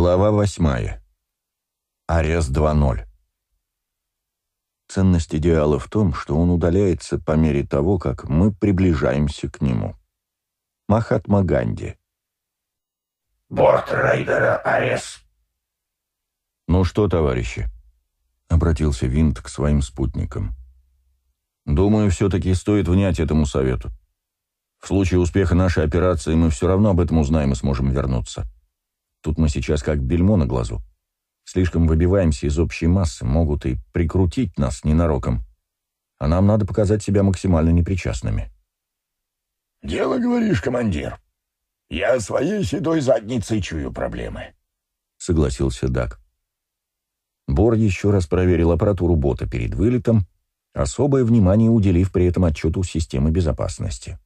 Глава восьмая. Арест 2.0. Ценность идеала в том, что он удаляется по мере того, как мы приближаемся к нему. Махатма Ганди. «Борт рейдера Арес». «Ну что, товарищи?» — обратился Винт к своим спутникам. «Думаю, все-таки стоит внять этому совету. В случае успеха нашей операции мы все равно об этом узнаем и сможем вернуться». Тут мы сейчас как бельмо на глазу. Слишком выбиваемся из общей массы, могут и прикрутить нас ненароком. А нам надо показать себя максимально непричастными. «Дело, говоришь, командир. Я своей седой задницей чую проблемы», — согласился Дак. Бор еще раз проверил аппаратуру бота перед вылетом, особое внимание уделив при этом отчету системы безопасности.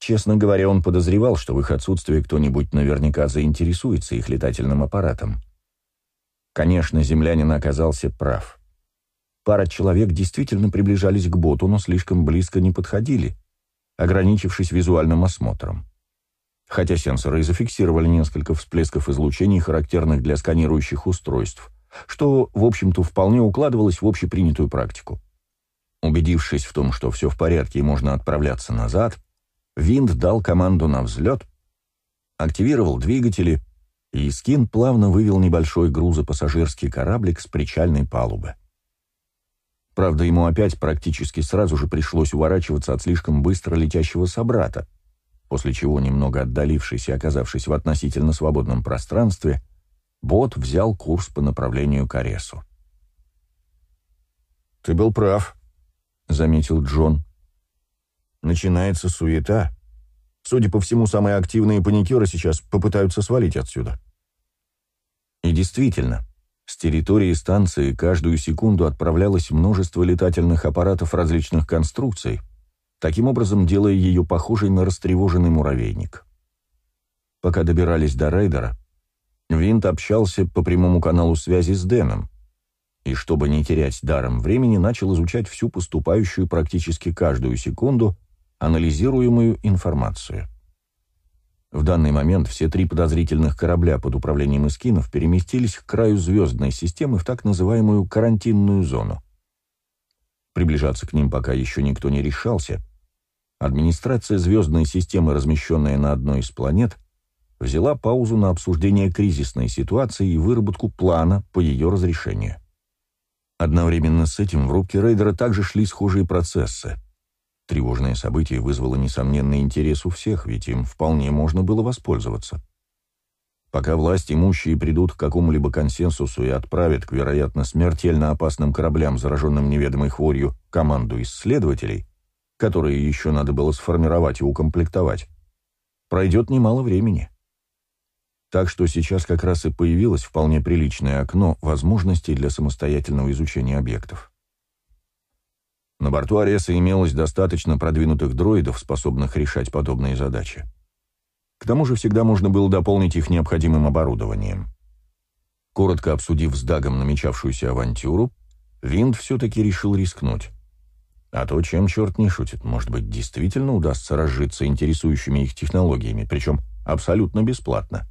Честно говоря, он подозревал, что в их отсутствии кто-нибудь наверняка заинтересуется их летательным аппаратом. Конечно, землянин оказался прав. Пара человек действительно приближались к боту, но слишком близко не подходили, ограничившись визуальным осмотром. Хотя сенсоры и зафиксировали несколько всплесков излучений, характерных для сканирующих устройств, что, в общем-то, вполне укладывалось в общепринятую практику. Убедившись в том, что все в порядке и можно отправляться назад, Винт дал команду на взлет, активировал двигатели, и Скин плавно вывел небольшой грузопассажирский кораблик с причальной палубы. Правда, ему опять практически сразу же пришлось уворачиваться от слишком быстро летящего собрата, после чего, немного отдалившись и оказавшись в относительно свободном пространстве, бот взял курс по направлению к Аресу. «Ты был прав», — заметил Джон. Начинается суета. Судя по всему, самые активные паникеры сейчас попытаются свалить отсюда. И действительно, с территории станции каждую секунду отправлялось множество летательных аппаратов различных конструкций, таким образом делая ее похожей на растревоженный муравейник. Пока добирались до рейдера, Винт общался по прямому каналу связи с Дэном, и, чтобы не терять даром времени, начал изучать всю поступающую практически каждую секунду анализируемую информацию. В данный момент все три подозрительных корабля под управлением эскинов переместились к краю звездной системы в так называемую карантинную зону. Приближаться к ним пока еще никто не решался. Администрация звездной системы, размещенная на одной из планет, взяла паузу на обсуждение кризисной ситуации и выработку плана по ее разрешению. Одновременно с этим в рубке рейдера также шли схожие процессы — Тревожное событие вызвало несомненный интерес у всех, ведь им вполне можно было воспользоваться. Пока власть имущие придут к какому-либо консенсусу и отправят к, вероятно, смертельно опасным кораблям, зараженным неведомой хворью, команду исследователей, которые еще надо было сформировать и укомплектовать, пройдет немало времени. Так что сейчас как раз и появилось вполне приличное окно возможностей для самостоятельного изучения объектов. На борту Ареса имелось достаточно продвинутых дроидов, способных решать подобные задачи. К тому же всегда можно было дополнить их необходимым оборудованием. Коротко обсудив с Дагом намечавшуюся авантюру, Винт все-таки решил рискнуть. А то, чем черт не шутит, может быть, действительно удастся разжиться интересующими их технологиями, причем абсолютно бесплатно.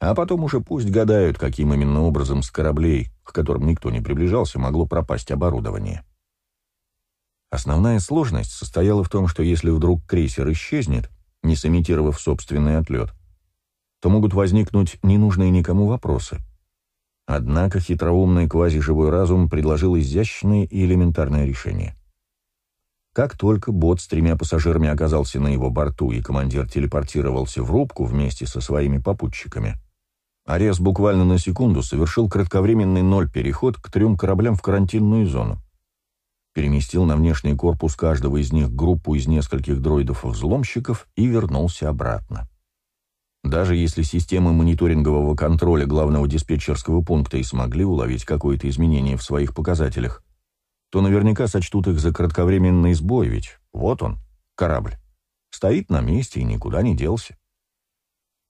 А потом уже пусть гадают, каким именно образом с кораблей, к которым никто не приближался, могло пропасть оборудование. Основная сложность состояла в том, что если вдруг крейсер исчезнет, не сымитировав собственный отлет, то могут возникнуть ненужные никому вопросы. Однако хитроумный квазиживой разум предложил изящное и элементарное решение. Как только бот с тремя пассажирами оказался на его борту и командир телепортировался в рубку вместе со своими попутчиками, Арес буквально на секунду совершил кратковременный ноль-переход к трем кораблям в карантинную зону переместил на внешний корпус каждого из них группу из нескольких дроидов-взломщиков и вернулся обратно. Даже если системы мониторингового контроля главного диспетчерского пункта и смогли уловить какое-то изменение в своих показателях, то наверняка сочтут их за кратковременный сбой, ведь вот он, корабль, стоит на месте и никуда не делся.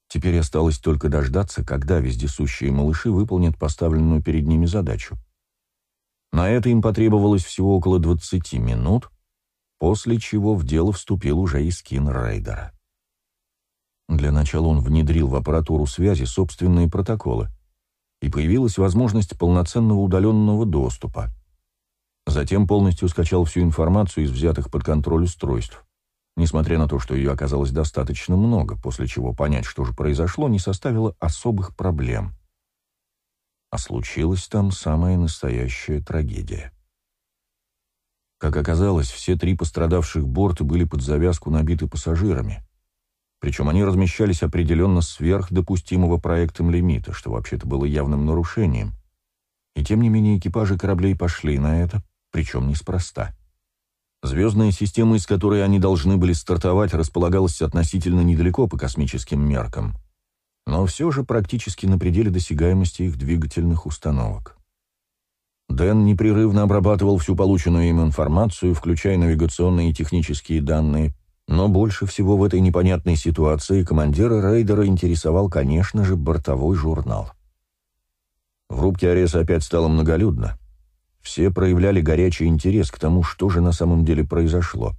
Теперь осталось только дождаться, когда вездесущие малыши выполнят поставленную перед ними задачу. На это им потребовалось всего около 20 минут, после чего в дело вступил уже и скин рейдера. Для начала он внедрил в аппаратуру связи собственные протоколы, и появилась возможность полноценного удаленного доступа. Затем полностью скачал всю информацию из взятых под контроль устройств, несмотря на то, что ее оказалось достаточно много, после чего понять, что же произошло, не составило особых проблем. А случилась там самая настоящая трагедия. Как оказалось, все три пострадавших борта были под завязку набиты пассажирами. Причем они размещались определенно сверх допустимого проектом лимита, что вообще-то было явным нарушением. И тем не менее экипажи кораблей пошли на это, причем неспроста. Звездная система, из которой они должны были стартовать, располагалась относительно недалеко по космическим меркам, но все же практически на пределе досягаемости их двигательных установок. Дэн непрерывно обрабатывал всю полученную им информацию, включая навигационные и технические данные, но больше всего в этой непонятной ситуации командира рейдера интересовал, конечно же, бортовой журнал. В рубке Ареса опять стало многолюдно. Все проявляли горячий интерес к тому, что же на самом деле произошло.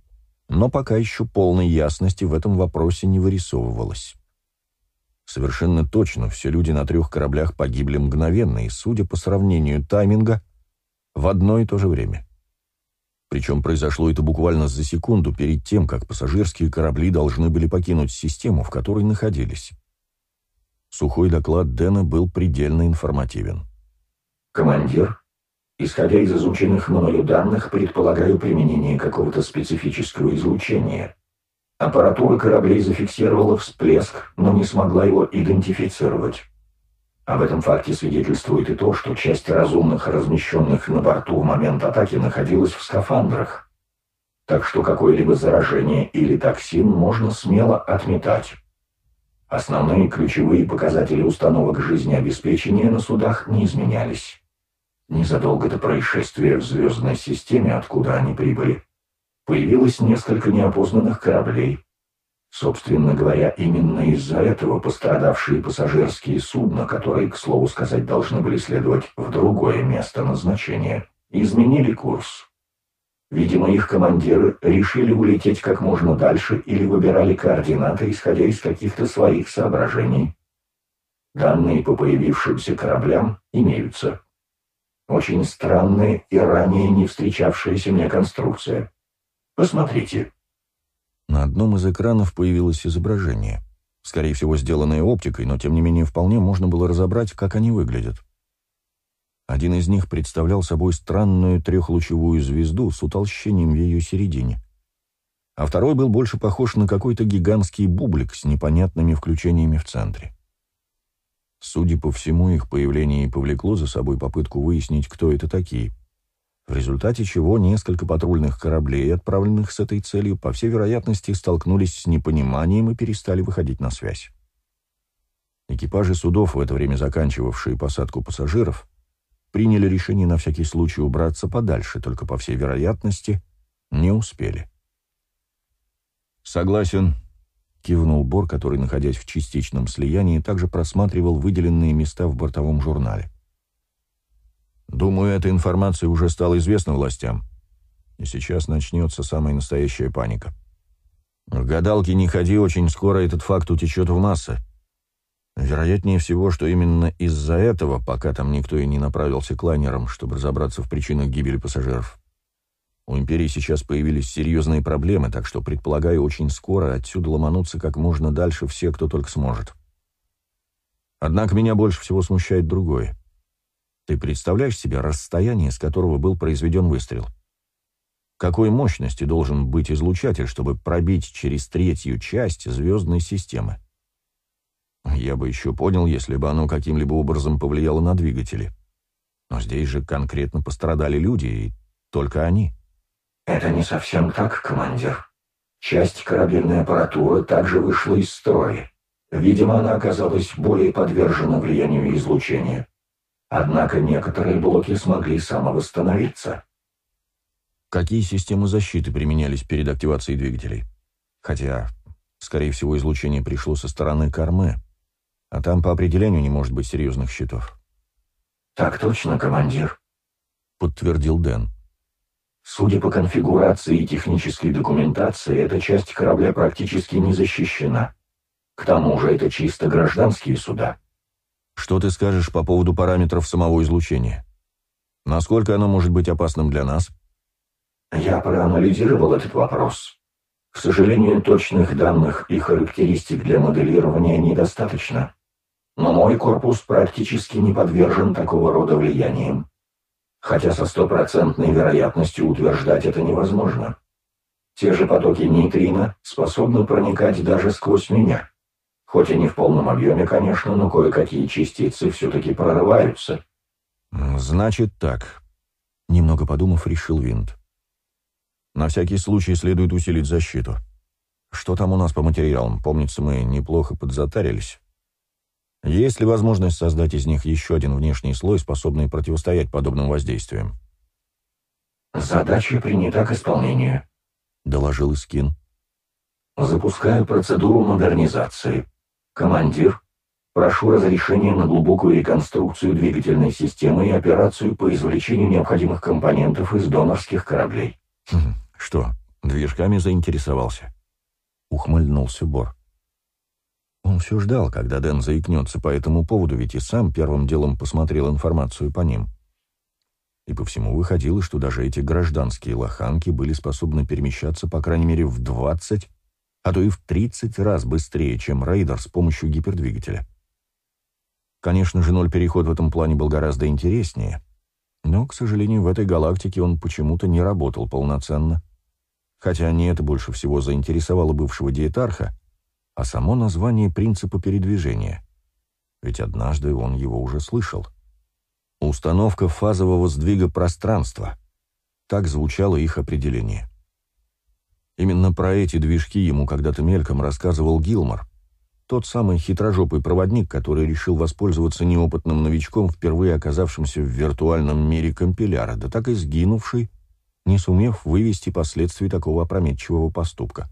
Но пока еще полной ясности в этом вопросе не вырисовывалось. Совершенно точно все люди на трех кораблях погибли мгновенно и, судя по сравнению тайминга, в одно и то же время. Причем произошло это буквально за секунду перед тем, как пассажирские корабли должны были покинуть систему, в которой находились. Сухой доклад Дэна был предельно информативен. «Командир, исходя из изученных мною данных, предполагаю применение какого-то специфического излучения. Аппаратура кораблей зафиксировала всплеск, но не смогла его идентифицировать. Об этом факте свидетельствует и то, что часть разумных, размещенных на борту в момент атаки, находилась в скафандрах. Так что какое-либо заражение или токсин можно смело отметать. Основные ключевые показатели установок жизнеобеспечения на судах не изменялись. Незадолго до происшествия в звездной системе, откуда они прибыли, появилось несколько неопознанных кораблей, Собственно говоря, именно из-за этого пострадавшие пассажирские судна, которые, к слову сказать, должны были следовать в другое место назначения, изменили курс. Видимо, их командиры решили улететь как можно дальше или выбирали координаты, исходя из каких-то своих соображений. Данные по появившимся кораблям имеются. Очень странная и ранее не встречавшаяся мне конструкция. Посмотрите. На одном из экранов появилось изображение. Скорее всего, сделанное оптикой, но тем не менее вполне можно было разобрать, как они выглядят. Один из них представлял собой странную трехлучевую звезду с утолщением в ее середине. А второй был больше похож на какой-то гигантский бублик с непонятными включениями в центре. Судя по всему, их появление и повлекло за собой попытку выяснить, кто это такие — в результате чего несколько патрульных кораблей, отправленных с этой целью, по всей вероятности, столкнулись с непониманием и перестали выходить на связь. Экипажи судов, в это время заканчивавшие посадку пассажиров, приняли решение на всякий случай убраться подальше, только, по всей вероятности, не успели. «Согласен», — кивнул Бор, который, находясь в частичном слиянии, также просматривал выделенные места в бортовом журнале. Думаю, эта информация уже стала известна властям. И сейчас начнется самая настоящая паника. В гадалки не ходи, очень скоро этот факт утечет в массы. Вероятнее всего, что именно из-за этого, пока там никто и не направился к лайнерам, чтобы разобраться в причинах гибели пассажиров. У Империи сейчас появились серьезные проблемы, так что, предполагаю, очень скоро отсюда ломанутся как можно дальше все, кто только сможет. Однако меня больше всего смущает другое. Ты представляешь себе расстояние, с которого был произведен выстрел? Какой мощности должен быть излучатель, чтобы пробить через третью часть звездной системы? Я бы еще понял, если бы оно каким-либо образом повлияло на двигатели. Но здесь же конкретно пострадали люди, и только они. Это не совсем так, командир. Часть корабельной аппаратуры также вышла из строя. Видимо, она оказалась более подвержена влиянию излучения. Однако некоторые блоки смогли самовосстановиться. Какие системы защиты применялись перед активацией двигателей? Хотя, скорее всего, излучение пришло со стороны кормы, а там по определению не может быть серьезных щитов. «Так точно, командир», — подтвердил Дэн. «Судя по конфигурации и технической документации, эта часть корабля практически не защищена. К тому же это чисто гражданские суда. Что ты скажешь по поводу параметров самого излучения? Насколько оно может быть опасным для нас? Я проанализировал этот вопрос. К сожалению, точных данных и характеристик для моделирования недостаточно. Но мой корпус практически не подвержен такого рода влияниям. Хотя со стопроцентной вероятностью утверждать это невозможно. Те же потоки нейтрино способны проникать даже сквозь меня. Хоть и не в полном объеме, конечно, но кое-какие частицы все-таки прорываются. «Значит так», — немного подумав, решил Винт. «На всякий случай следует усилить защиту. Что там у нас по материалам? Помнится, мы неплохо подзатарились. Есть ли возможность создать из них еще один внешний слой, способный противостоять подобным воздействиям?» «Задача принята к исполнению», — доложил Искин. «Запускаю процедуру модернизации. Командир, прошу разрешения на глубокую реконструкцию двигательной системы и операцию по извлечению необходимых компонентов из донорских кораблей». Хм, «Что, движками заинтересовался?» — ухмыльнулся Бор. Он все ждал, когда Дэн заикнется по этому поводу, ведь и сам первым делом посмотрел информацию по ним. И по всему выходило, что даже эти гражданские лоханки были способны перемещаться, по крайней мере, в 20, а то и в 30 раз быстрее, чем рейдер с помощью гипердвигателя. Конечно же, ноль переход в этом плане был гораздо интереснее, но, к сожалению, в этой галактике он почему-то не работал полноценно. Хотя не это больше всего заинтересовало бывшего диетарха, а само название принципа передвижения. Ведь однажды он его уже слышал. Установка фазового сдвига пространства. Так звучало их определение. Именно про эти движки ему когда-то мельком рассказывал Гилмор, тот самый хитрожопый проводник, который решил воспользоваться неопытным новичком, впервые оказавшимся в виртуальном мире компиляра, да так и сгинувший, не сумев вывести последствий такого опрометчивого поступка.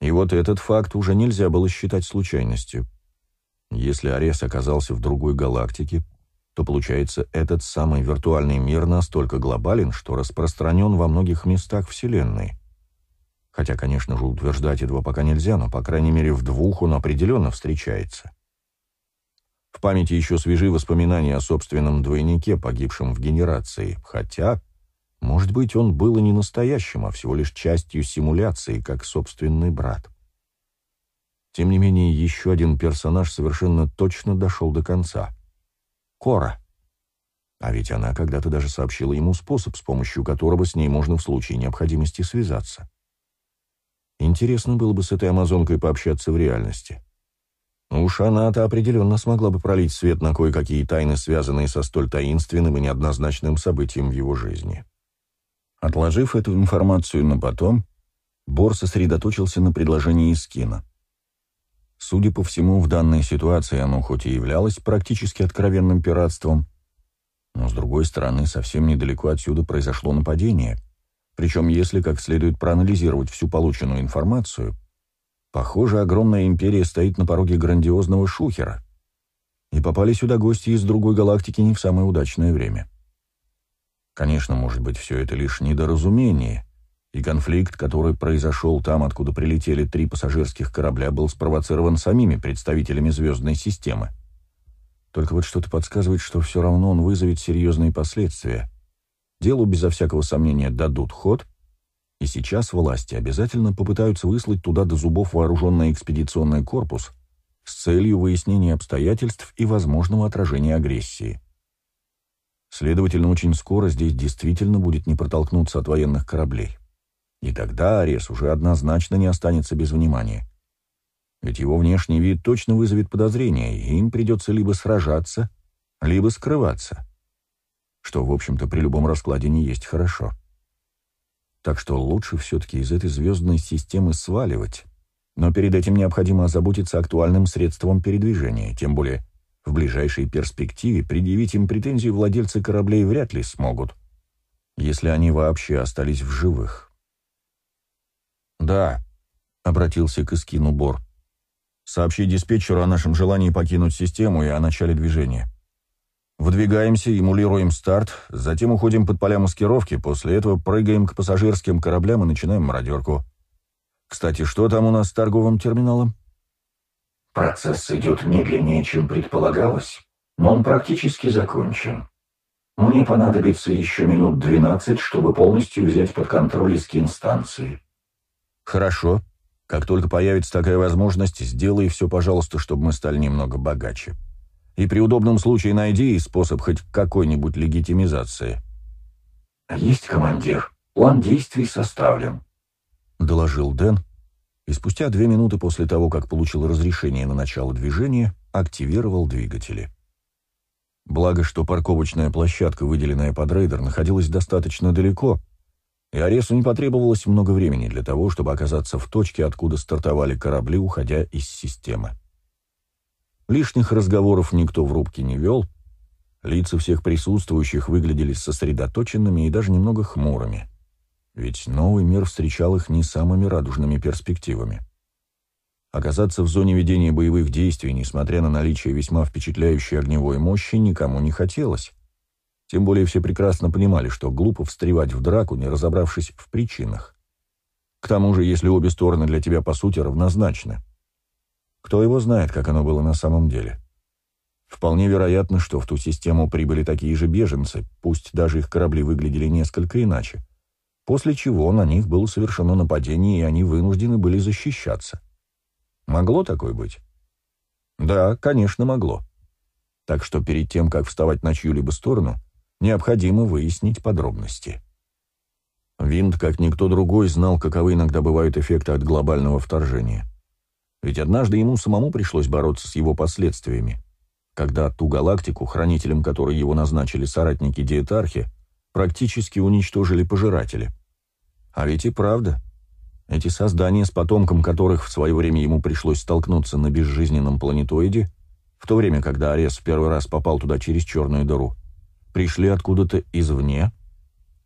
И вот этот факт уже нельзя было считать случайностью. Если Арес оказался в другой галактике, то, получается, этот самый виртуальный мир настолько глобален, что распространен во многих местах Вселенной. Хотя, конечно же, утверждать этого пока нельзя, но, по крайней мере, в двух он определенно встречается. В памяти еще свежи воспоминания о собственном двойнике, погибшем в генерации, хотя может быть, он был и не настоящим, а всего лишь частью симуляции, как собственный брат. Тем не менее, еще один персонаж совершенно точно дошел до конца. Кора. А ведь она когда-то даже сообщила ему способ, с помощью которого с ней можно в случае необходимости связаться. Интересно было бы с этой амазонкой пообщаться в реальности. Уж она-то определенно смогла бы пролить свет на кое-какие тайны, связанные со столь таинственным и неоднозначным событием в его жизни. Отложив эту информацию на потом, Бор сосредоточился на предложении Искина. Судя по всему, в данной ситуации оно хоть и являлось практически откровенным пиратством, но, с другой стороны, совсем недалеко отсюда произошло нападение. Причем, если как следует проанализировать всю полученную информацию, похоже, огромная империя стоит на пороге грандиозного шухера, и попали сюда гости из другой галактики не в самое удачное время. Конечно, может быть, все это лишь недоразумение, и конфликт, который произошел там, откуда прилетели три пассажирских корабля, был спровоцирован самими представителями звездной системы. Только вот что-то подсказывает, что все равно он вызовет серьезные последствия. Делу, безо всякого сомнения, дадут ход, и сейчас власти обязательно попытаются выслать туда до зубов вооруженный экспедиционный корпус с целью выяснения обстоятельств и возможного отражения агрессии. Следовательно, очень скоро здесь действительно будет не протолкнуться от военных кораблей. И тогда Арес уже однозначно не останется без внимания. Ведь его внешний вид точно вызовет подозрения, и им придется либо сражаться, либо скрываться. Что, в общем-то, при любом раскладе не есть хорошо. Так что лучше все-таки из этой звездной системы сваливать. Но перед этим необходимо озаботиться актуальным средством передвижения, тем более в ближайшей перспективе предъявить им претензии владельцы кораблей вряд ли смогут, если они вообще остались в живых. «Да», — обратился к Искину Бор, — «сообщи диспетчеру о нашем желании покинуть систему и о начале движения. Выдвигаемся, эмулируем старт, затем уходим под поля маскировки, после этого прыгаем к пассажирским кораблям и начинаем мародерку. Кстати, что там у нас с торговым терминалом? Процесс идет медленнее, чем предполагалось, но он практически закончен. Мне понадобится еще минут 12, чтобы полностью взять под контроль эскин станции. Хорошо. Как только появится такая возможность, сделай все, пожалуйста, чтобы мы стали немного богаче. И при удобном случае найди способ хоть какой-нибудь легитимизации. «Есть, командир. План действий составлен», — доложил Дэн, и спустя две минуты после того, как получил разрешение на начало движения, активировал двигатели. Благо, что парковочная площадка, выделенная под рейдер, находилась достаточно далеко, и Аресу не потребовалось много времени для того, чтобы оказаться в точке, откуда стартовали корабли, уходя из системы. Лишних разговоров никто в рубке не вел, лица всех присутствующих выглядели сосредоточенными и даже немного хмурыми, ведь новый мир встречал их не самыми радужными перспективами. Оказаться в зоне ведения боевых действий, несмотря на наличие весьма впечатляющей огневой мощи, никому не хотелось. Тем более все прекрасно понимали, что глупо встревать в драку, не разобравшись в причинах. К тому же, если обе стороны для тебя по сути равнозначны. Кто его знает, как оно было на самом деле? Вполне вероятно, что в ту систему прибыли такие же беженцы, пусть даже их корабли выглядели несколько иначе. После чего на них было совершено нападение, и они вынуждены были защищаться. Могло такое быть? Да, конечно, могло. Так что перед тем, как вставать на чью-либо сторону, необходимо выяснить подробности. Винт, как никто другой, знал, каковы иногда бывают эффекты от глобального вторжения. Ведь однажды ему самому пришлось бороться с его последствиями, когда ту галактику, хранителем которой его назначили соратники Диетархи, практически уничтожили пожиратели. А ведь и правда, эти создания, с потомком которых в свое время ему пришлось столкнуться на безжизненном планетоиде, в то время, когда Арес в первый раз попал туда через черную дыру, пришли откуда-то извне,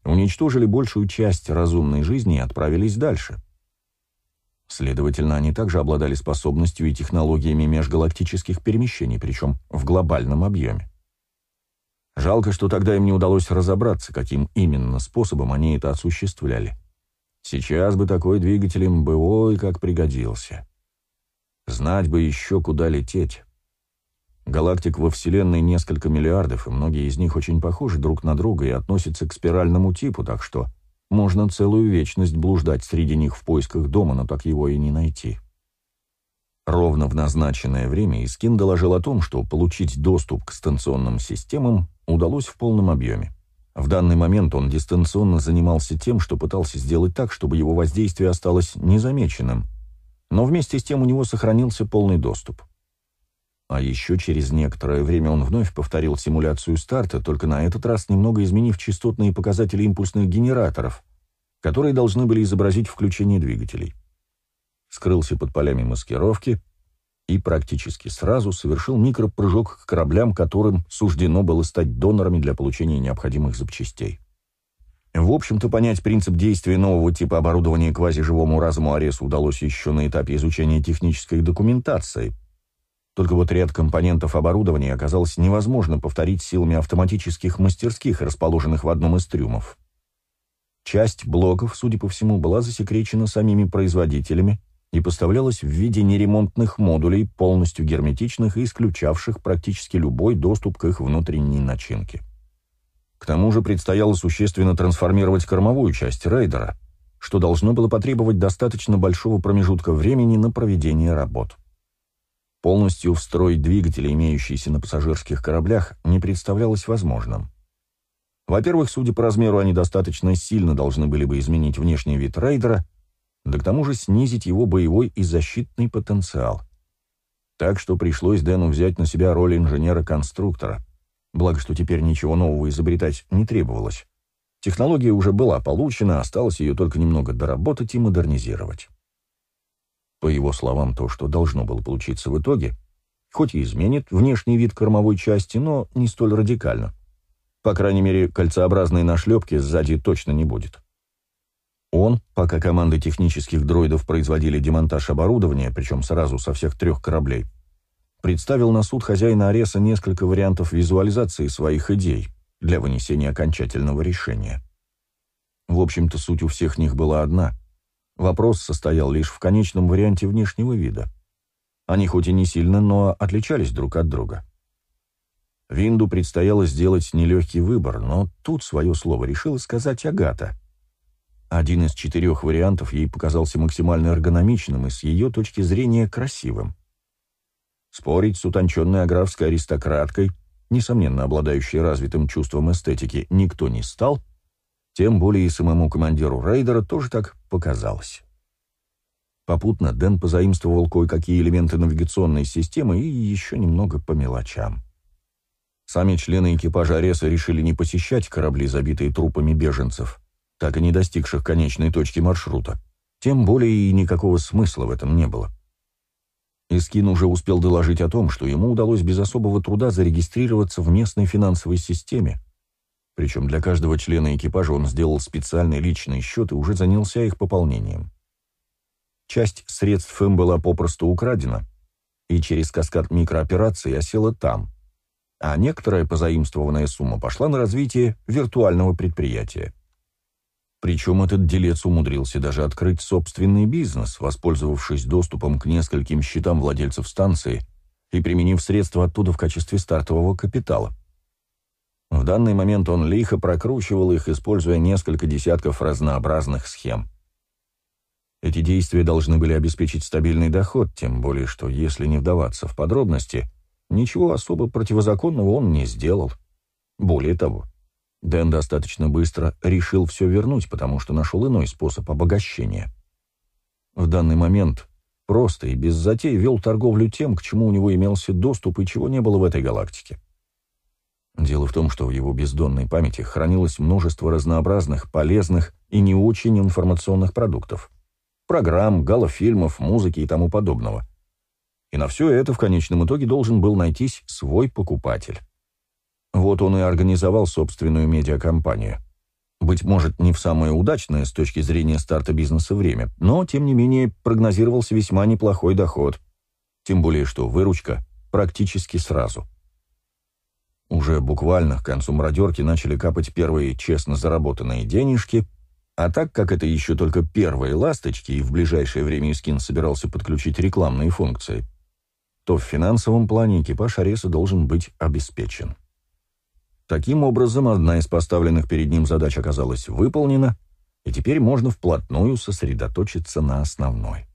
уничтожили большую часть разумной жизни и отправились дальше. Следовательно, они также обладали способностью и технологиями межгалактических перемещений, причем в глобальном объеме. Жалко, что тогда им не удалось разобраться, каким именно способом они это осуществляли. Сейчас бы такой двигатель им бы ой как пригодился. Знать бы еще, куда лететь. Галактик во Вселенной несколько миллиардов, и многие из них очень похожи друг на друга и относятся к спиральному типу, так что можно целую вечность блуждать среди них в поисках дома, но так его и не найти. Ровно в назначенное время Искин доложил о том, что получить доступ к станционным системам удалось в полном объеме. В данный момент он дистанционно занимался тем, что пытался сделать так, чтобы его воздействие осталось незамеченным, но вместе с тем у него сохранился полный доступ. А еще через некоторое время он вновь повторил симуляцию старта, только на этот раз немного изменив частотные показатели импульсных генераторов, которые должны были изобразить включение двигателей. Скрылся под полями маскировки, и практически сразу совершил микропрыжок к кораблям, которым суждено было стать донорами для получения необходимых запчастей. В общем-то, понять принцип действия нового типа оборудования квазиживому разуму Аресу удалось еще на этапе изучения технической документации. Только вот ряд компонентов оборудования оказалось невозможно повторить силами автоматических мастерских, расположенных в одном из трюмов. Часть блоков, судя по всему, была засекречена самими производителями, и поставлялась в виде неремонтных модулей, полностью герметичных и исключавших практически любой доступ к их внутренней начинке. К тому же предстояло существенно трансформировать кормовую часть рейдера, что должно было потребовать достаточно большого промежутка времени на проведение работ. Полностью встроить двигатели, имеющиеся на пассажирских кораблях, не представлялось возможным. Во-первых, судя по размеру, они достаточно сильно должны были бы изменить внешний вид рейдера, да к тому же снизить его боевой и защитный потенциал. Так что пришлось Дэну взять на себя роль инженера-конструктора. Благо, что теперь ничего нового изобретать не требовалось. Технология уже была получена, осталось ее только немного доработать и модернизировать. По его словам, то, что должно было получиться в итоге, хоть и изменит внешний вид кормовой части, но не столь радикально. По крайней мере, кольцеобразной нашлепки сзади точно не будет. Он, пока команды технических дроидов производили демонтаж оборудования, причем сразу со всех трех кораблей, представил на суд хозяина Ареса несколько вариантов визуализации своих идей для вынесения окончательного решения. В общем-то, суть у всех них была одна. Вопрос состоял лишь в конечном варианте внешнего вида. Они хоть и не сильно, но отличались друг от друга. Винду предстояло сделать нелегкий выбор, но тут свое слово решила сказать Агата. Один из четырех вариантов ей показался максимально эргономичным и с ее точки зрения красивым. Спорить с утонченной аграфской аристократкой, несомненно обладающей развитым чувством эстетики, никто не стал, тем более и самому командиру рейдера тоже так показалось. Попутно Дэн позаимствовал кое-какие элементы навигационной системы и еще немного по мелочам. Сами члены экипажа Ареса решили не посещать корабли, забитые трупами беженцев, так и не достигших конечной точки маршрута. Тем более и никакого смысла в этом не было. Искин уже успел доложить о том, что ему удалось без особого труда зарегистрироваться в местной финансовой системе. Причем для каждого члена экипажа он сделал специальный личный счет и уже занялся их пополнением. Часть средств им была попросту украдена, и через каскад микроопераций осела там, а некоторая позаимствованная сумма пошла на развитие виртуального предприятия. Причем этот делец умудрился даже открыть собственный бизнес, воспользовавшись доступом к нескольким счетам владельцев станции и применив средства оттуда в качестве стартового капитала. В данный момент он лихо прокручивал их, используя несколько десятков разнообразных схем. Эти действия должны были обеспечить стабильный доход, тем более что, если не вдаваться в подробности, ничего особо противозаконного он не сделал. Более того, Дэн достаточно быстро решил все вернуть, потому что нашел иной способ обогащения. В данный момент просто и без затей вел торговлю тем, к чему у него имелся доступ и чего не было в этой галактике. Дело в том, что в его бездонной памяти хранилось множество разнообразных, полезных и не очень информационных продуктов. Программ, галофильмов, музыки и тому подобного. И на все это в конечном итоге должен был найтись свой покупатель. Вот он и организовал собственную медиакомпанию. Быть может, не в самое удачное с точки зрения старта бизнеса время, но, тем не менее, прогнозировался весьма неплохой доход. Тем более, что выручка практически сразу. Уже буквально к концу мародерки начали капать первые честно заработанные денежки, а так как это еще только первые ласточки, и в ближайшее время Искин собирался подключить рекламные функции, то в финансовом плане экипаж Ареса должен быть обеспечен. Таким образом, одна из поставленных перед ним задач оказалась выполнена, и теперь можно вплотную сосредоточиться на основной.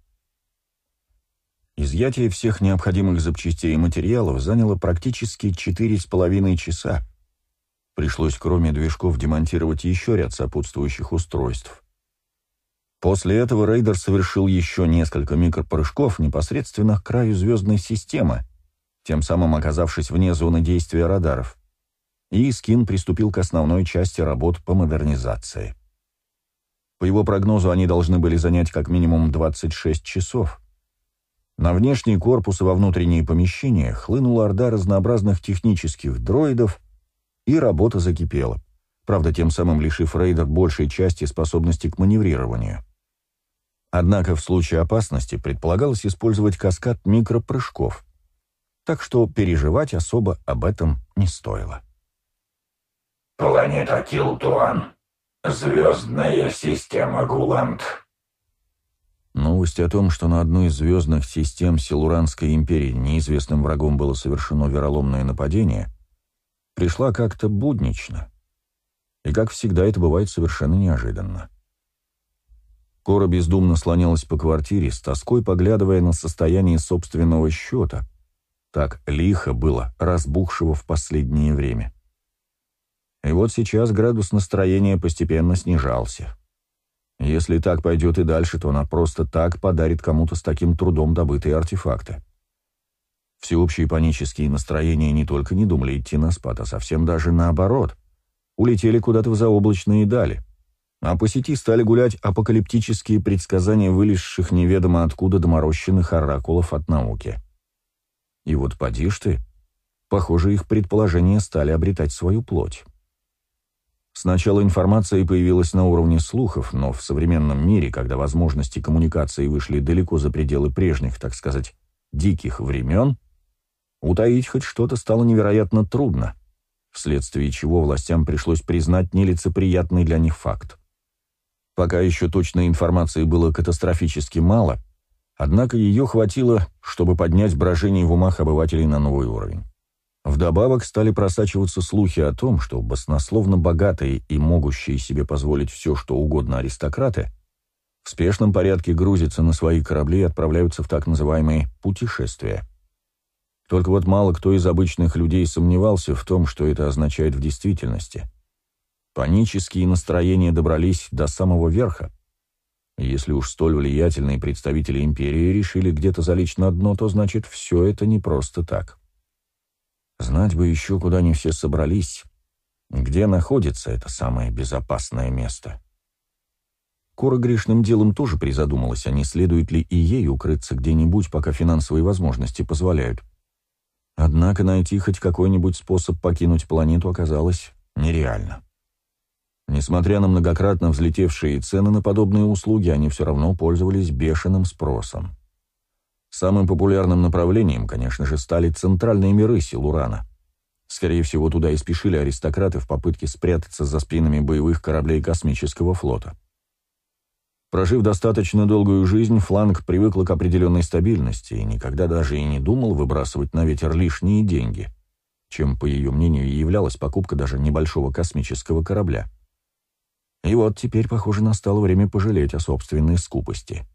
Изъятие всех необходимых запчастей и материалов заняло практически четыре с половиной часа. Пришлось, кроме движков, демонтировать еще ряд сопутствующих устройств. После этого рейдер совершил еще несколько микропрыжков непосредственно к краю звездной системы, тем самым оказавшись вне зоны действия радаров и Скин приступил к основной части работ по модернизации. По его прогнозу, они должны были занять как минимум 26 часов. На внешний корпус и во внутренние помещения хлынула орда разнообразных технических дроидов, и работа закипела, правда, тем самым лишив рейдер большей части способности к маневрированию. Однако в случае опасности предполагалось использовать каскад микропрыжков, так что переживать особо об этом не стоило. Планета Килтуан. Звездная система Гуланд. Новость о том, что на одну из звездных систем Силуранской империи неизвестным врагом было совершено вероломное нападение, пришла как-то буднично. И, как всегда, это бывает совершенно неожиданно. Кора бездумно слонялась по квартире, с тоской поглядывая на состояние собственного счета. Так лихо было разбухшего в последнее время. И вот сейчас градус настроения постепенно снижался. Если так пойдет и дальше, то она просто так подарит кому-то с таким трудом добытые артефакты. Всеобщие панические настроения не только не думали идти на спад, а совсем даже наоборот. Улетели куда-то в заоблачные дали. А по сети стали гулять апокалиптические предсказания вылезших неведомо откуда доморощенных оракулов от науки. И вот поди ж ты, похоже, их предположения стали обретать свою плоть. Сначала информация появилась на уровне слухов, но в современном мире, когда возможности коммуникации вышли далеко за пределы прежних, так сказать, диких времен, утаить хоть что-то стало невероятно трудно, вследствие чего властям пришлось признать нелицеприятный для них факт. Пока еще точной информации было катастрофически мало, Однако ее хватило, чтобы поднять брожение в умах обывателей на новый уровень. Вдобавок стали просачиваться слухи о том, что баснословно богатые и могущие себе позволить все, что угодно аристократы в спешном порядке грузятся на свои корабли и отправляются в так называемые «путешествия». Только вот мало кто из обычных людей сомневался в том, что это означает в действительности. Панические настроения добрались до самого верха. Если уж столь влиятельные представители империи решили где-то залечь на дно, то значит все это не просто так. Знать бы еще, куда они все собрались, где находится это самое безопасное место. Кора грешным делом тоже призадумалась, а не следует ли и ей укрыться где-нибудь, пока финансовые возможности позволяют. Однако найти хоть какой-нибудь способ покинуть планету оказалось нереально. Несмотря на многократно взлетевшие цены на подобные услуги, они все равно пользовались бешеным спросом. Самым популярным направлением, конечно же, стали центральные миры Силурана. Скорее всего, туда и спешили аристократы в попытке спрятаться за спинами боевых кораблей космического флота. Прожив достаточно долгую жизнь, фланг привыкла к определенной стабильности и никогда даже и не думал выбрасывать на ветер лишние деньги, чем, по ее мнению, и являлась покупка даже небольшого космического корабля. И вот теперь, похоже, настало время пожалеть о собственной скупости.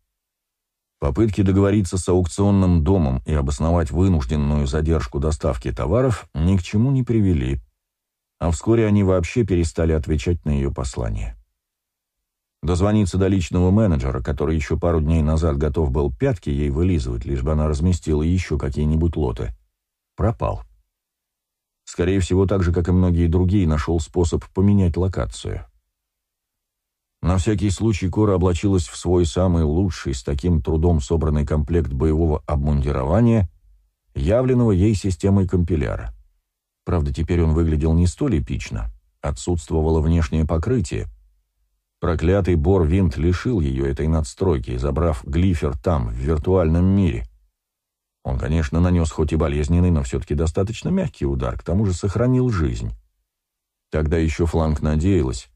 Попытки договориться с аукционным домом и обосновать вынужденную задержку доставки товаров ни к чему не привели, а вскоре они вообще перестали отвечать на ее послание. Дозвониться до личного менеджера, который еще пару дней назад готов был пятки ей вылизывать, лишь бы она разместила еще какие-нибудь лоты, пропал. Скорее всего, так же, как и многие другие, нашел способ поменять локацию. На всякий случай Кора облачилась в свой самый лучший, с таким трудом собранный комплект боевого обмундирования, явленного ей системой компиляра. Правда, теперь он выглядел не столь эпично, отсутствовало внешнее покрытие. Проклятый Бор-Винт лишил ее этой надстройки, забрав глифер там, в виртуальном мире. Он, конечно, нанес хоть и болезненный, но все-таки достаточно мягкий удар, к тому же сохранил жизнь. Тогда еще фланг надеялась,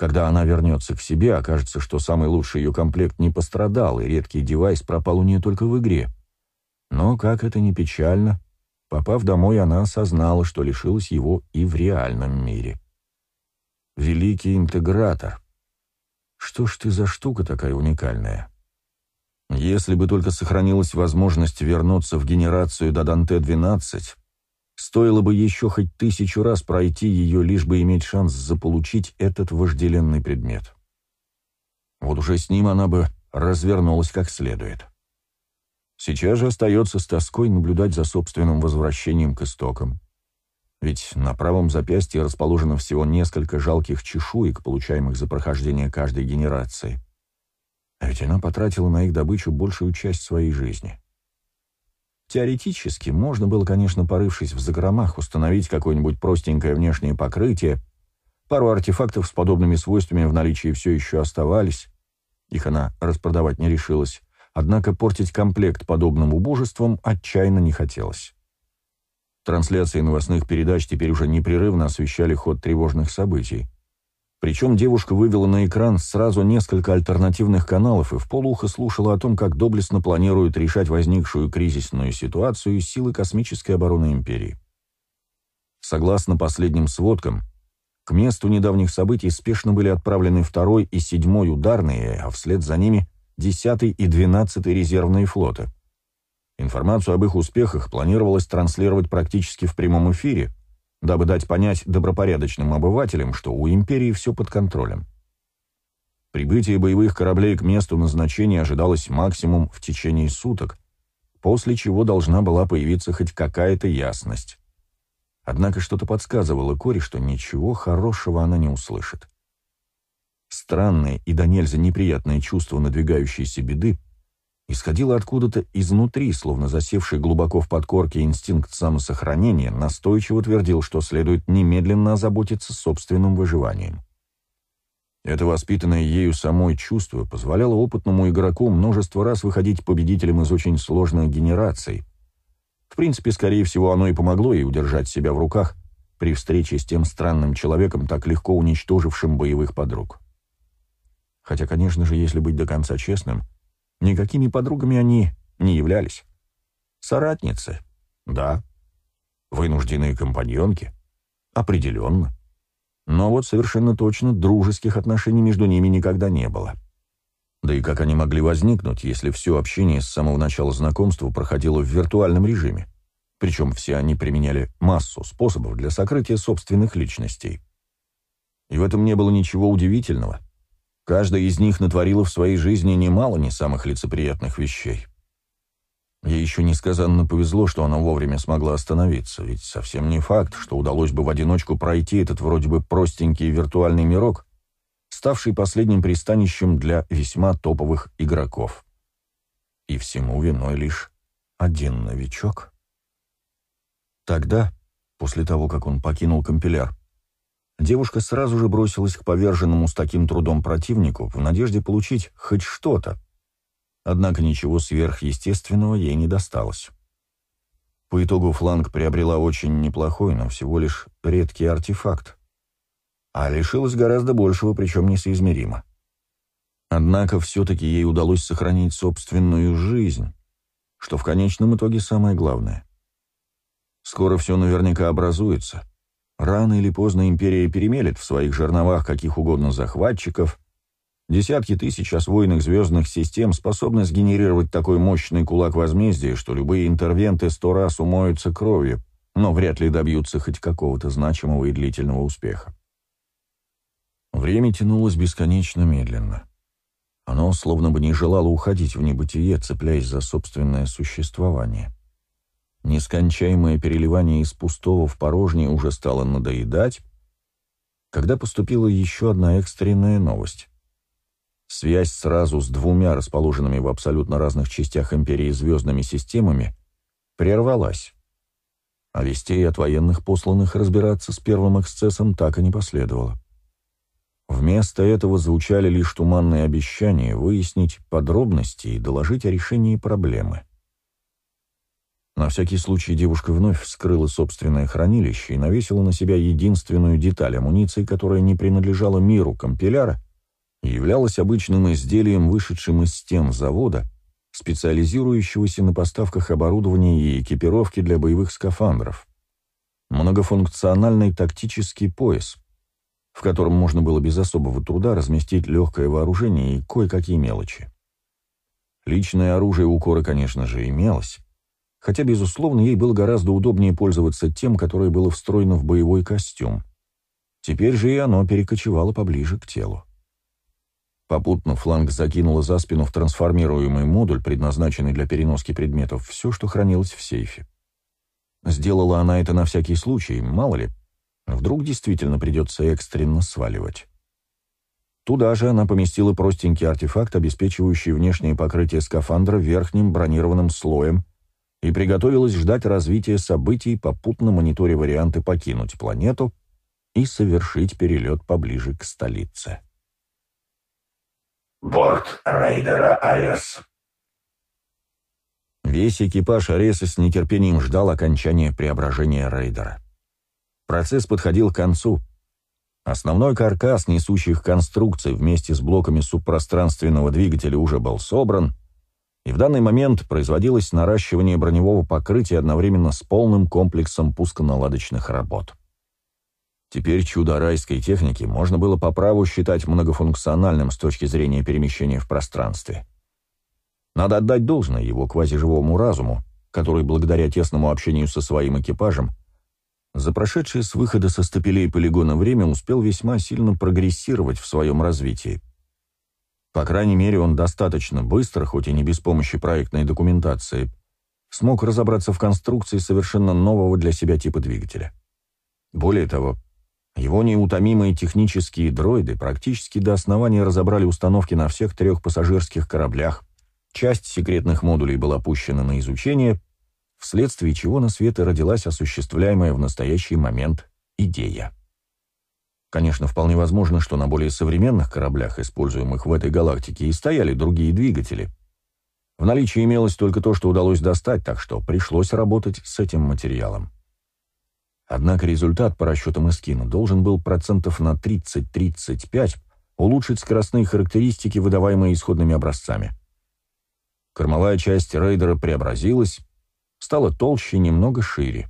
когда она вернется к себе, окажется, что самый лучший ее комплект не пострадал, и редкий девайс пропал у нее только в игре. Но, как это ни печально, попав домой, она осознала, что лишилась его и в реальном мире. Великий интегратор. Что ж ты за штука такая уникальная? Если бы только сохранилась возможность вернуться в генерацию до Данте-12, Стоило бы еще хоть тысячу раз пройти ее, лишь бы иметь шанс заполучить этот вожделенный предмет. Вот уже с ним она бы развернулась как следует. Сейчас же остается с тоской наблюдать за собственным возвращением к истокам. Ведь на правом запястье расположено всего несколько жалких чешуек, получаемых за прохождение каждой генерации. А ведь она потратила на их добычу большую часть своей жизни. Теоретически можно было, конечно, порывшись в закромах, установить какое-нибудь простенькое внешнее покрытие. Пару артефактов с подобными свойствами в наличии все еще оставались. Их она распродавать не решилась. Однако портить комплект подобным убожеством отчаянно не хотелось. Трансляции новостных передач теперь уже непрерывно освещали ход тревожных событий. Причем девушка вывела на экран сразу несколько альтернативных каналов и в полухо слушала о том, как доблестно планируют решать возникшую кризисную ситуацию силы космической обороны Империи. Согласно последним сводкам, к месту недавних событий спешно были отправлены второй и седьмой ударные, а вслед за ними десятый и двенадцатый резервные флоты. Информацию об их успехах планировалось транслировать практически в прямом эфире, дабы дать понять добропорядочным обывателям, что у империи все под контролем. Прибытие боевых кораблей к месту назначения ожидалось максимум в течение суток, после чего должна была появиться хоть какая-то ясность. Однако что-то подсказывало Кори, что ничего хорошего она не услышит. Странное и до нельзя неприятное чувство надвигающейся беды исходило откуда-то изнутри, словно засевший глубоко в подкорке инстинкт самосохранения, настойчиво твердил, что следует немедленно озаботиться собственным выживанием. Это воспитанное ею самой чувство позволяло опытному игроку множество раз выходить победителем из очень сложных генераций. В принципе, скорее всего, оно и помогло ей удержать себя в руках при встрече с тем странным человеком, так легко уничтожившим боевых подруг. Хотя, конечно же, если быть до конца честным — Никакими подругами они не являлись. Соратницы? Да. Вынужденные компаньонки? Определенно. Но вот совершенно точно дружеских отношений между ними никогда не было. Да и как они могли возникнуть, если все общение с самого начала знакомства проходило в виртуальном режиме? Причем все они применяли массу способов для сокрытия собственных личностей. И в этом не было ничего удивительного. Каждая из них натворила в своей жизни немало не самых лицеприятных вещей. Ей еще несказанно повезло, что она вовремя смогла остановиться, ведь совсем не факт, что удалось бы в одиночку пройти этот вроде бы простенький виртуальный мирок, ставший последним пристанищем для весьма топовых игроков. И всему виной лишь один новичок. Тогда, после того, как он покинул компиляр, девушка сразу же бросилась к поверженному с таким трудом противнику в надежде получить хоть что-то. Однако ничего сверхъестественного ей не досталось. По итогу фланг приобрела очень неплохой, но всего лишь редкий артефакт. А лишилась гораздо большего, причем несоизмеримо. Однако все-таки ей удалось сохранить собственную жизнь, что в конечном итоге самое главное. Скоро все наверняка образуется. Рано или поздно империя перемелет в своих жерновах каких угодно захватчиков. Десятки тысяч освоенных звездных систем способны сгенерировать такой мощный кулак возмездия, что любые интервенты сто раз умоются кровью, но вряд ли добьются хоть какого-то значимого и длительного успеха. Время тянулось бесконечно медленно. Оно словно бы не желало уходить в небытие, цепляясь за собственное существование. Нескончаемое переливание из пустого в порожнее уже стало надоедать, когда поступила еще одна экстренная новость. Связь сразу с двумя расположенными в абсолютно разных частях Империи звездными системами прервалась. А вестей от военных посланных разбираться с первым эксцессом так и не последовало. Вместо этого звучали лишь туманные обещания выяснить подробности и доложить о решении проблемы. На всякий случай девушка вновь вскрыла собственное хранилище и навесила на себя единственную деталь амуниции, которая не принадлежала миру компиляра и являлась обычным изделием, вышедшим из стен завода, специализирующегося на поставках оборудования и экипировки для боевых скафандров. Многофункциональный тактический пояс, в котором можно было без особого труда разместить легкое вооружение и кое-какие мелочи. Личное оружие у Коры, конечно же, имелось, хотя, безусловно, ей было гораздо удобнее пользоваться тем, которое было встроено в боевой костюм. Теперь же и оно перекочевало поближе к телу. Попутно фланг закинула за спину в трансформируемый модуль, предназначенный для переноски предметов, все, что хранилось в сейфе. Сделала она это на всякий случай, мало ли, вдруг действительно придется экстренно сваливать. Туда же она поместила простенький артефакт, обеспечивающий внешнее покрытие скафандра верхним бронированным слоем, и приготовилась ждать развития событий, попутно мониторя варианты покинуть планету и совершить перелет поближе к столице. Борт рейдера Айрес. Весь экипаж Ареса с нетерпением ждал окончания преображения рейдера. Процесс подходил к концу. Основной каркас несущих конструкций вместе с блоками субпространственного двигателя уже был собран, и в данный момент производилось наращивание броневого покрытия одновременно с полным комплексом пусконаладочных работ. Теперь чудо райской техники можно было по праву считать многофункциональным с точки зрения перемещения в пространстве. Надо отдать должное его квазиживому разуму, который благодаря тесному общению со своим экипажем за прошедшее с выхода со стапелей полигона время успел весьма сильно прогрессировать в своем развитии. По крайней мере, он достаточно быстро, хоть и не без помощи проектной документации, смог разобраться в конструкции совершенно нового для себя типа двигателя. Более того, его неутомимые технические дроиды практически до основания разобрали установки на всех трех пассажирских кораблях, часть секретных модулей была пущена на изучение, вследствие чего на свет и родилась осуществляемая в настоящий момент идея. Конечно, вполне возможно, что на более современных кораблях, используемых в этой галактике, и стояли другие двигатели. В наличии имелось только то, что удалось достать, так что пришлось работать с этим материалом. Однако результат по расчетам Эскина должен был процентов на 30-35 улучшить скоростные характеристики, выдаваемые исходными образцами. Кормовая часть рейдера преобразилась, стала толще и немного шире.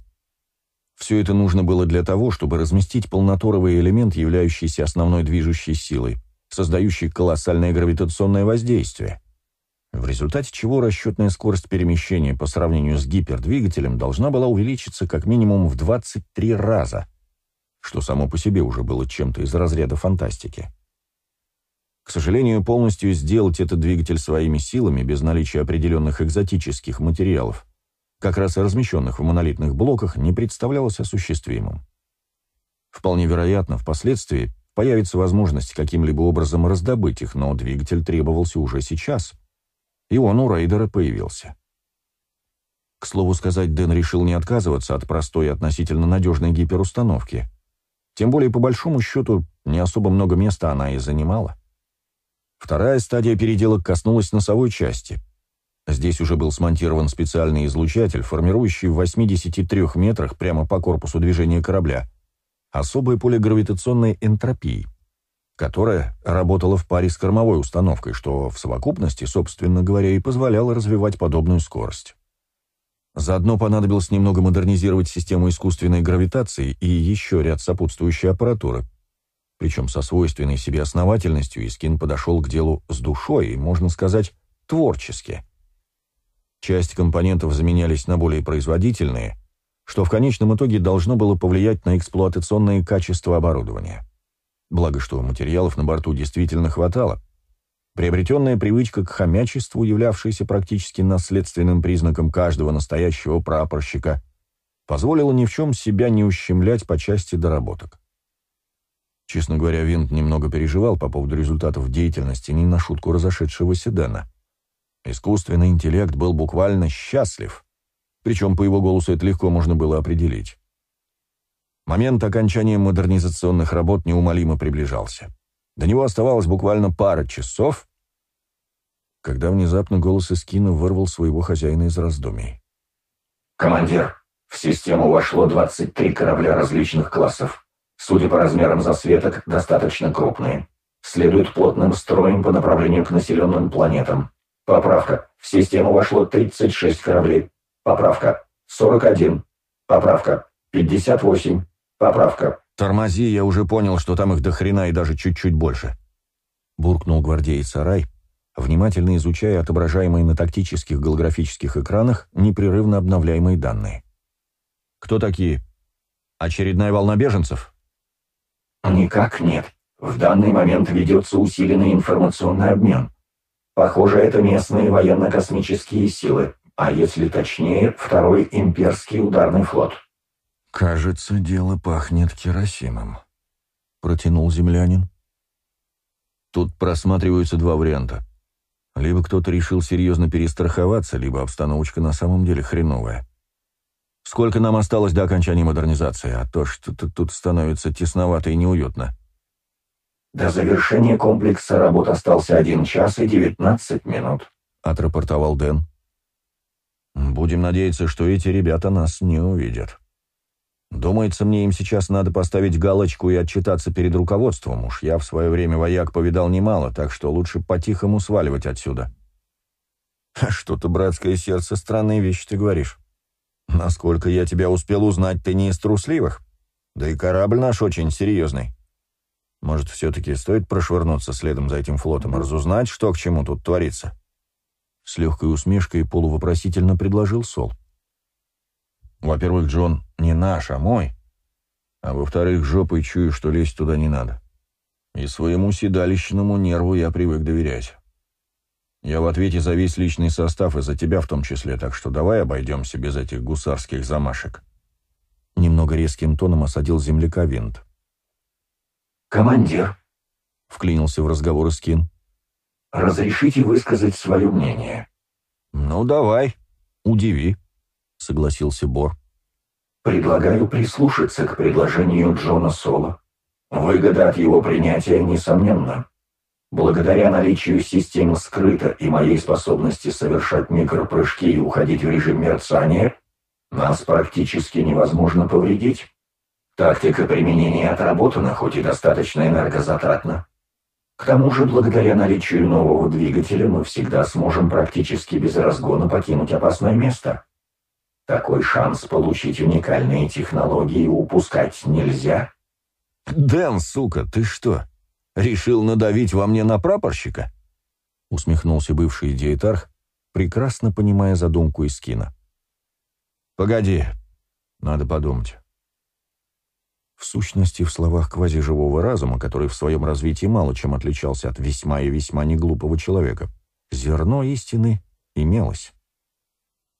Все это нужно было для того, чтобы разместить полноторовый элемент, являющийся основной движущей силой, создающий колоссальное гравитационное воздействие, в результате чего расчетная скорость перемещения по сравнению с гипердвигателем должна была увеличиться как минимум в 23 раза, что само по себе уже было чем-то из разряда фантастики. К сожалению, полностью сделать этот двигатель своими силами без наличия определенных экзотических материалов, как раз и размещенных в монолитных блоках, не представлялось осуществимым. Вполне вероятно, впоследствии появится возможность каким-либо образом раздобыть их, но двигатель требовался уже сейчас. И он у рейдера появился. К слову сказать, Дэн решил не отказываться от простой и относительно надежной гиперустановки. Тем более, по большому счету, не особо много места она и занимала. Вторая стадия переделок коснулась носовой части. Здесь уже был смонтирован специальный излучатель, формирующий в 83 метрах прямо по корпусу движения корабля особое поле гравитационной энтропии, которая работала в паре с кормовой установкой, что в совокупности, собственно говоря, и позволяло развивать подобную скорость. Заодно понадобилось немного модернизировать систему искусственной гравитации и еще ряд сопутствующей аппаратуры, причем со свойственной себе основательностью Искин подошел к делу с душой можно сказать, творчески. Часть компонентов заменялись на более производительные, что в конечном итоге должно было повлиять на эксплуатационные качества оборудования. Благо, что материалов на борту действительно хватало. Приобретенная привычка к хомячеству, являвшаяся практически наследственным признаком каждого настоящего прапорщика, позволила ни в чем себя не ущемлять по части доработок. Честно говоря, Винт немного переживал по поводу результатов деятельности не на шутку разошедшегося Дэна. Искусственный интеллект был буквально счастлив, причем по его голосу это легко можно было определить. Момент окончания модернизационных работ неумолимо приближался. До него оставалось буквально пара часов, когда внезапно голос Искина вырвал своего хозяина из раздумий. «Командир, в систему вошло 23 корабля различных классов. Судя по размерам засветок, достаточно крупные. Следуют плотным строем по направлению к населенным планетам. Поправка. В систему вошло 36 кораблей. Поправка. 41. Поправка. 58. Поправка. «Тормози, я уже понял, что там их до хрена и даже чуть-чуть больше», — буркнул гвардеец Сарай, внимательно изучая отображаемые на тактических голографических экранах непрерывно обновляемые данные. «Кто такие? Очередная волна беженцев?» Никак нет. В данный момент ведется усиленный информационный обмен. Похоже, это местные военно-космические силы, а если точнее, второй имперский ударный флот. «Кажется, дело пахнет керосином», — протянул землянин. Тут просматриваются два варианта. Либо кто-то решил серьезно перестраховаться, либо обстановочка на самом деле хреновая. Сколько нам осталось до окончания модернизации, а то что-то тут становится тесновато и неуютно. До завершения комплекса работ остался один час и девятнадцать минут, отрапортовал Дэн. Будем надеяться, что эти ребята нас не увидят. Думается, мне им сейчас надо поставить галочку и отчитаться перед руководством. Уж я в свое время вояк повидал немало, так что лучше по-тихому сваливать отсюда. Что-то, братское сердце, странные вещи ты говоришь. Насколько я тебя успел узнать, ты не из трусливых. Да и корабль наш очень серьезный. Может, все-таки стоит прошвырнуться следом за этим флотом и разузнать, что к чему тут творится?» С легкой усмешкой полувопросительно предложил Сол. «Во-первых, Джон, не наш, а мой. А во-вторых, жопой чую, что лезть туда не надо. И своему седалищному нерву я привык доверять. Я в ответе за весь личный состав и за тебя в том числе, так что давай обойдемся без этих гусарских замашек». Немного резким тоном осадил земляка винт. «Командир», — вклинился в разговор Искин. «Разрешите высказать свое мнение?» «Ну, давай, удиви», — согласился Бор. «Предлагаю прислушаться к предложению Джона Соло. Выгода от его принятия несомненна. Благодаря наличию системы скрыта и моей способности совершать микропрыжки и уходить в режим мерцания, нас практически невозможно повредить. Тактика применения отработана, хоть и достаточно энергозатратна. К тому же, благодаря наличию нового двигателя, мы всегда сможем практически без разгона покинуть опасное место. Такой шанс получить уникальные технологии упускать нельзя. «Дэн, сука, ты что, решил надавить во мне на прапорщика?» Усмехнулся бывший диетарх, прекрасно понимая задумку из кино. «Погоди, надо подумать». В сущности, в словах квазиживого разума, который в своем развитии мало чем отличался от весьма и весьма неглупого человека, зерно истины имелось.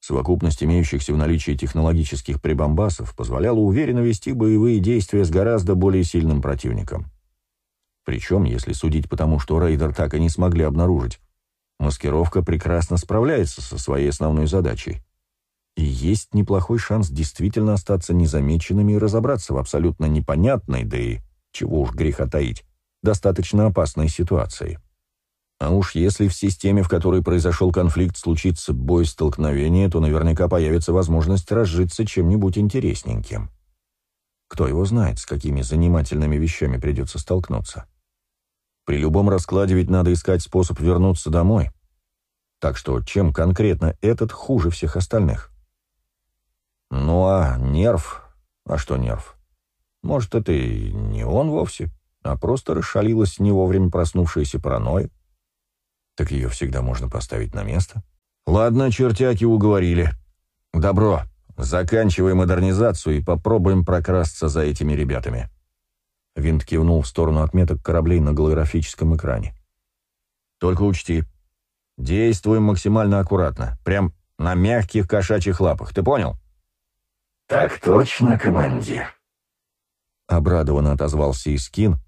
Совокупность имеющихся в наличии технологических прибамбасов позволяла уверенно вести боевые действия с гораздо более сильным противником. Причем, если судить по тому, что рейдер так и не смогли обнаружить, маскировка прекрасно справляется со своей основной задачей и есть неплохой шанс действительно остаться незамеченными и разобраться в абсолютно непонятной, да и, чего уж греха таить, достаточно опасной ситуации. А уж если в системе, в которой произошел конфликт, случится бой-столкновение, то наверняка появится возможность разжиться чем-нибудь интересненьким. Кто его знает, с какими занимательными вещами придется столкнуться. При любом раскладе ведь надо искать способ вернуться домой. Так что чем конкретно этот хуже всех остальных? Ну а нерв? А что нерв? Может, это и не он вовсе, а просто расшалилась не вовремя проснувшаяся паранойя? Так ее всегда можно поставить на место. Ладно, чертяки уговорили. Добро, заканчивай модернизацию и попробуем прокрасться за этими ребятами. Винт кивнул в сторону отметок кораблей на голографическом экране. Только учти, действуем максимально аккуратно, прям на мягких кошачьих лапах, ты понял? «Так точно, командир!» Обрадованно отозвался Искин,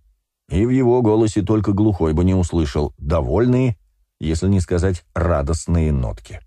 и в его голосе только глухой бы не услышал довольные, если не сказать радостные нотки.